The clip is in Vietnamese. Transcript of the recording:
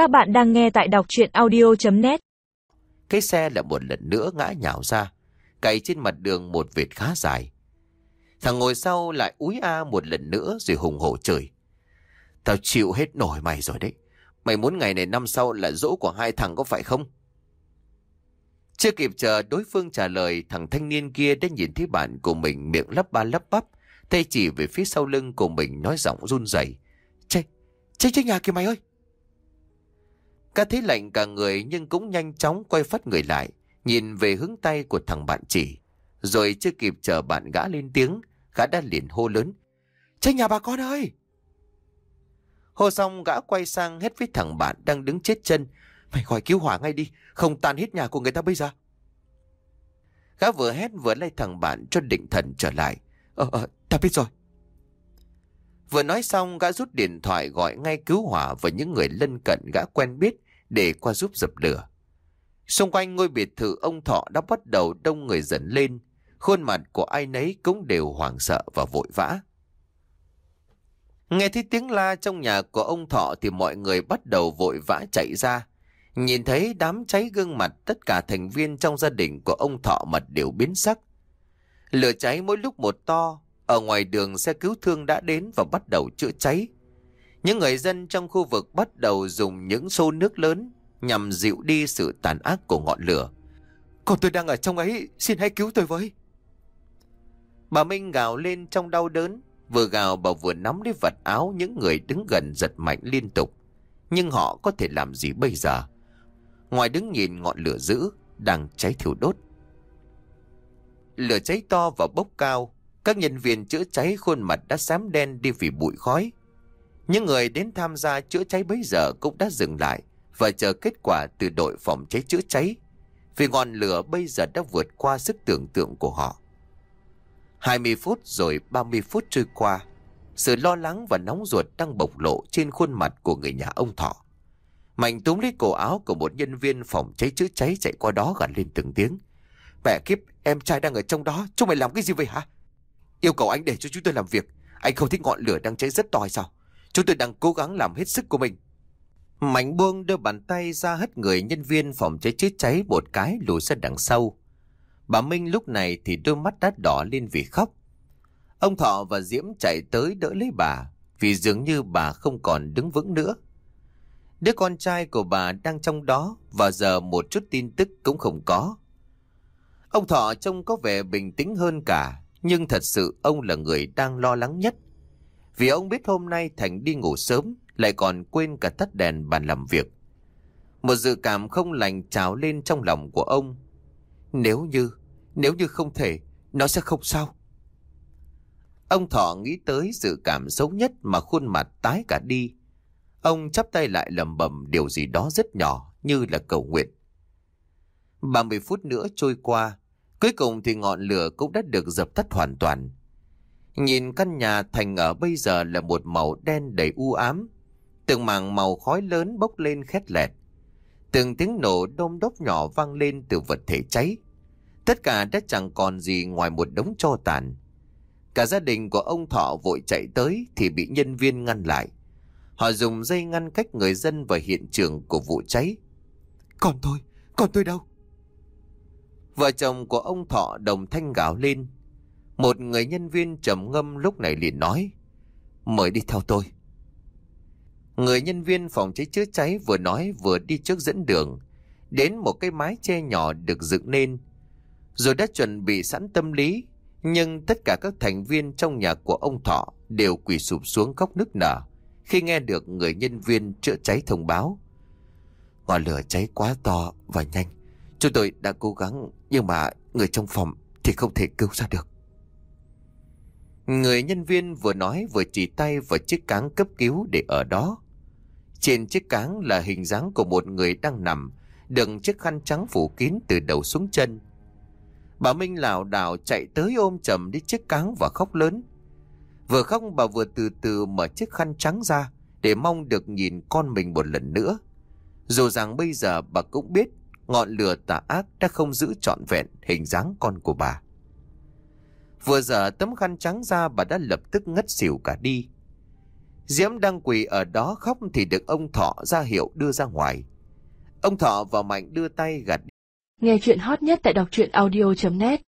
Các bạn đang nghe tại đọc chuyện audio.net Cái xe lại một lần nữa ngã nhào ra, cày trên mặt đường một vệt khá dài. Thằng ngồi sau lại úi a một lần nữa rồi hùng hổ chửi. Tao chịu hết nổi mày rồi đấy. Mày muốn ngày này năm sau là dỗ của hai thằng có phải không? Chưa kịp chờ đối phương trả lời, thằng thanh niên kia đã nhìn thấy bạn của mình miệng lắp ba lắp bắp, tay chỉ về phía sau lưng của mình nói giọng run rẩy. Cháy, cháy cháy nhà kìa mày ơi! Ca thấy lạnh cả người nhưng cũng nhanh chóng quay phát người lại, nhìn về hướng tay của thằng bạn chỉ. Rồi chưa kịp chờ bạn gã lên tiếng, gã đã liền hô lớn. Cháy nhà bà con ơi! Hô xong gã quay sang hết với thằng bạn đang đứng chết chân. Mày gọi cứu hỏa ngay đi, không tan hết nhà của người ta bây giờ. Gã vừa hét vừa lay thằng bạn cho định thần trở lại. Ờ, ờ, ta biết rồi. Vừa nói xong gã rút điện thoại gọi ngay cứu hỏa và những người lân cận gã quen biết để qua giúp dập lửa. Xung quanh ngôi biệt thự ông Thọ đã bắt đầu đông người dần lên. Khuôn mặt của ai nấy cũng đều hoảng sợ và vội vã. Nghe thấy tiếng la trong nhà của ông Thọ thì mọi người bắt đầu vội vã chạy ra. Nhìn thấy đám cháy gương mặt tất cả thành viên trong gia đình của ông Thọ mặt đều biến sắc. Lửa cháy mỗi lúc một to, ở ngoài đường xe cứu thương đã đến và bắt đầu chữa cháy. Những người dân trong khu vực bắt đầu dùng những xô nước lớn nhằm dịu đi sự tàn ác của ngọn lửa. Còn tôi đang ở trong ấy, xin hãy cứu tôi với. Bà Minh gào lên trong đau đớn, vừa gào bà vừa nắm lấy vật áo những người đứng gần giật mạnh liên tục. Nhưng họ có thể làm gì bây giờ? Ngoài đứng nhìn ngọn lửa dữ, đang cháy thiêu đốt. Lửa cháy to và bốc cao, các nhân viên chữa cháy khuôn mặt đã xám đen đi vì bụi khói. Những người đến tham gia chữa cháy bấy giờ cũng đã dừng lại và chờ kết quả từ đội phòng cháy chữa cháy. Vì ngọn lửa bây giờ đã vượt qua sức tưởng tượng của họ. 20 phút rồi 30 phút trôi qua. Sự lo lắng và nóng ruột đang bộc lộ trên khuôn mặt của người nhà ông Thọ. Mạnh túm lấy cổ áo của một nhân viên phòng cháy chữa cháy chạy qua đó gằn lên từng tiếng. Mẹ kiếp, em trai đang ở trong đó, chúng mày làm cái gì vậy hả? Yêu cầu anh để cho chúng tôi làm việc. Anh không thích ngọn lửa đang cháy rất to hay sao? Chúng tôi đang cố gắng làm hết sức của mình. Mạnh buông đưa bàn tay ra hết người nhân viên phòng cháy chữa cháy một cái lùi ra đằng sau. Bà Minh lúc này thì đôi mắt đã đỏ lên vì khóc. Ông Thọ và Diễm chạy tới đỡ lấy bà vì dường như bà không còn đứng vững nữa. Đứa con trai của bà đang trong đó và giờ một chút tin tức cũng không có. Ông Thọ trông có vẻ bình tĩnh hơn cả, nhưng thật sự ông là người đang lo lắng nhất. Vì ông biết hôm nay Thành đi ngủ sớm, lại còn quên cả tắt đèn bàn làm việc. Một dự cảm không lành trào lên trong lòng của ông. Nếu như, nếu như không thể, nó sẽ không sao. Ông Thọ nghĩ tới dự cảm xấu nhất mà khuôn mặt tái cả đi. Ông chắp tay lại lầm bầm điều gì đó rất nhỏ như là cầu nguyện. 30 phút nữa trôi qua, cuối cùng thì ngọn lửa cũng đã được dập tắt hoàn toàn. Nhìn căn nhà thành ở bây giờ là một màu đen đầy u ám. Từng mảng màu khói lớn bốc lên khét lẹt. Từng tiếng nổ đôm đốc nhỏ vang lên từ vật thể cháy. Tất cả đã chẳng còn gì ngoài một đống tro tàn. Cả gia đình của ông Thọ vội chạy tới thì bị nhân viên ngăn lại. Họ dùng dây ngăn cách người dân và hiện trường của vụ cháy. Còn tôi, còn tôi đâu? Vợ chồng của ông Thọ đồng thanh gào lên. Một người nhân viên trầm ngâm lúc này liền nói. Mời đi theo tôi. Người nhân viên phòng cháy chữa cháy vừa nói vừa đi trước dẫn đường. Đến một cái mái che nhỏ được dựng lên. Rồi đã chuẩn bị sẵn tâm lý. Nhưng tất cả các thành viên trong nhà của ông Thọ đều quỳ sụp xuống khóc nức nở khi nghe được người nhân viên chữa cháy thông báo. Ngọn lửa cháy quá to và nhanh. Chúng tôi đã cố gắng, nhưng mà người trong phòng thì không thể cứu ra được. Người nhân viên vừa nói vừa chỉ tay vào chiếc cáng cấp cứu để ở đó. Trên chiếc cáng là hình dáng của một người đang nằm, đựng chiếc khăn trắng phủ kín từ đầu xuống chân. Bà Minh lảo đảo chạy tới ôm chầm đi chiếc cáng và khóc lớn. Vừa khóc bà vừa từ từ mở chiếc khăn trắng ra để mong được nhìn con mình một lần nữa. Dù rằng bây giờ bà cũng biết ngọn lửa tà ác đã không giữ trọn vẹn hình dáng con của bà. Vừa giờ tấm khăn trắng ra bà đã lập tức ngất xỉu cả đi. Diễm đang quỳ ở đó khóc thì được ông Thọ ra hiệu đưa ra ngoài. Ông Thọ và Mạnh đưa tay gạt Nghe chuyện hot nhất tại đọc truyện audio.net